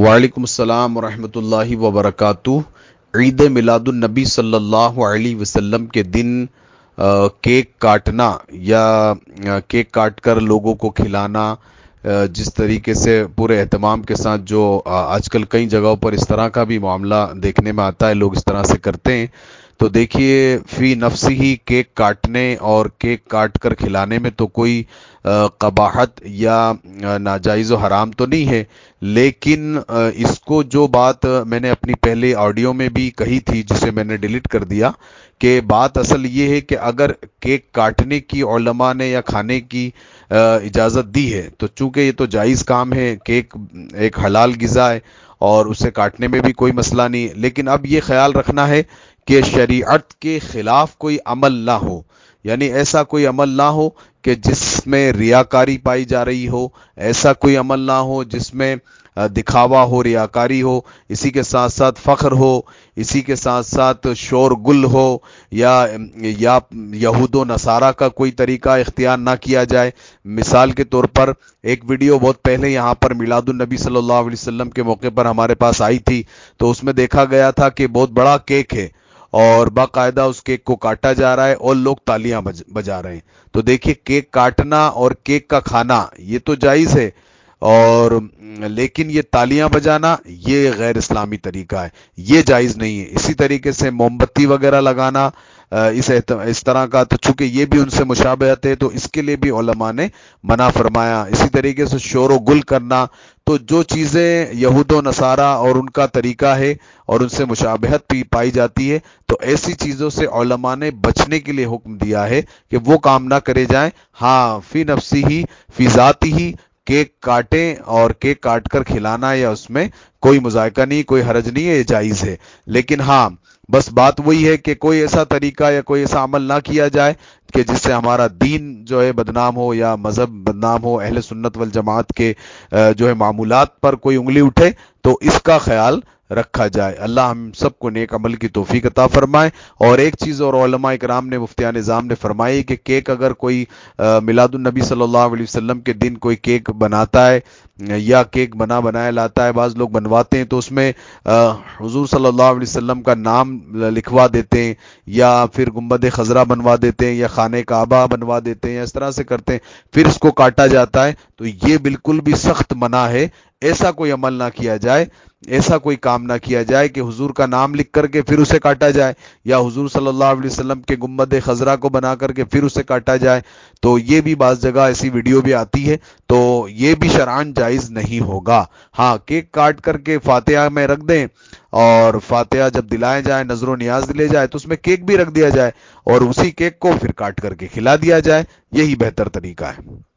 وعلیکم السلام ورحمۃ اللہ وبرکاتہ۔ عید میلاد النبی صلی اللہ علیہ وسلم کے دن کیک کاٹنا یا کیک کاٹ کر لوگوں کو کھلانا جس طریقے سے پورے اہتمام کے ساتھ جو آج کل کئی جگہوں پر اس طرح کا بھی معاملہ دیکھنے میں آتا ہے، لوگ اس طرح سے کرتے ہیں۔ تو دیکھیے، فی نفس ہی کیک کاٹنے اور کیک کاٹ کر کھلانے میں تو کوئی قباحت یا ناجائز و حرام تو نہیں ہے۔ لیکن اس کو جو بات میں نے اپنی پہلے آڈیو میں بھی کہی تھی، جسے میں نے ڈیلیٹ کر دیا، کہ بات اصل یہ ہے کہ اگر کیک کاٹنے کی علماء نے یا کھانے کی اجازت دی ہے، تو چونکہ یہ تو جائز کام ہے، کیک ایک حلال غذا ہے اور اسے کاٹنے میں بھی کوئی مسئلہ نہیں لیکن اب یہ خیال رکھنا ہے کہ شریعت کے خلاف کوئی عمل نہ ہو۔ یعنی ایسا کوئی عمل نہ ہو کہ جس میں ریاکاری پائی جا رہی ہو، ایسا کوئی عمل نہ ہو جس میں دکھاوا ہو، ریاکاری ہو، اسی کے ساتھ ساتھ فخر ہو، اسی کے ساتھ ساتھ شور گل ہو، یا یا یہود و نصارہ کا کوئی طریقہ اختیار نہ کیا جائے۔ مثال کے طور پر ایک ویڈیو بہت پہلے یہاں پر میلاد النبی صلی اللہ علیہ وسلم کے موقع پر ہمارے پاس آئی تھی۔ تو اس میں دیکھا گیا تھا کہ بہت بڑا کیک ہے۔ اور باقاعدہ اس کیک کو کاٹا جا رہا ہے اور لوگ تالیاں بجا رہے ہیں۔ تو دیکھیے کیک کاٹنا اور کیک کا کھانا، یہ تو جائز ہے اور لیکن یہ تالیاں بجانا، یہ غیر اسلامی طریقہ ہے۔ یہ جائز نہیں ہے۔ اسی طریقے سے موم بتی وغیرہ لگانا اس اس طرح کا تو چونکہ یہ بھی ان سے مشابہت ہے، تو اس کے لیے بھی علماء نے منع فرمایا۔ اسی طریقے سے شور و گل کرنا، تو جو چیزیں یہود و نصارہ اور ان کا طریقہ ہے اور ان سے مشابہت بھی پائی جاتی ہے، تو ایسی چیزوں سے علماء نے بچنے کے لیے حکم دیا ہے کہ وہ کام نہ کرے جائیں۔ ہاں فی نفسی ہی، فی ذاتی ہی کیک کاٹیں اور کیک کاٹ کر کھلانا یا اس میں کوئی مذائقہ نہیں، کوئی حرج نہیں ہے یہ جائز ہے۔ لیکن ہاں بس بات وہی ہے کہ کوئی ایسا طریقہ یا کوئی ایسا عمل نہ کیا جائے کہ جس سے ہمارا دین جو ہے بدنام ہو یا مذہب بدنام ہو، اہل سنت والجماعت کے جو ہے معمولات پر کوئی انگلی اٹھے، تو اس کا خیال رکھا جائے۔ اللہ ہم سب کو نیک عمل کی توفیق عطا فرمائے۔ اور ایک چیز اور علماء اکرام نے مفتیان نظام نے فرمائی کہ کیک اگر کوئی میلاد النبی صلی اللہ علیہ وسلم کے دن کوئی کیک بناتا ہے، یا کیک بنا بنایا لاتا ہے، بعض لوگ بنواتے ہیں تو اس میں حضور صلی اللہ علیہ وسلم کا نام لکھوا دیتے ہیں، یا پھر گنبد خزرہ بنوا دیتے ہیں، یا خانہ کعبہ بنوا دیتے ہیں، یا اس طرح سے کرتے ہیں، پھر اس کو کاٹا جاتا ہے۔ تو یہ بالکل بھی سخت منع ہے۔ ایسا کوئی عمل نہ کیا جائے، ایسا کوئی کام نہ کیا جائے کہ حضور کا نام لکھ کر کے پھر اسے کاٹا جائے، یا حضور صلی اللہ علیہ وسلم کے گنبد خزرہ کو بنا کر کے پھر اسے کاٹا جائے۔ تو یہ بھی بعض جگہ ایسی ویڈیو بھی آتی ہے، تو یہ بھی شرعن جائز نہیں ہوگا۔ ہاں کیک کاٹ کر کے فاتحہ میں رکھ دیں اور فاتحہ جب دلائے جائے نظر و نیاز دلے جائے، تو اس میں کیک بھی رکھ دیا جائے اور اسی کیک کو پھر کاٹ کر کے کھلا دیا جائے۔ یہی بہتر طریقہ ہے۔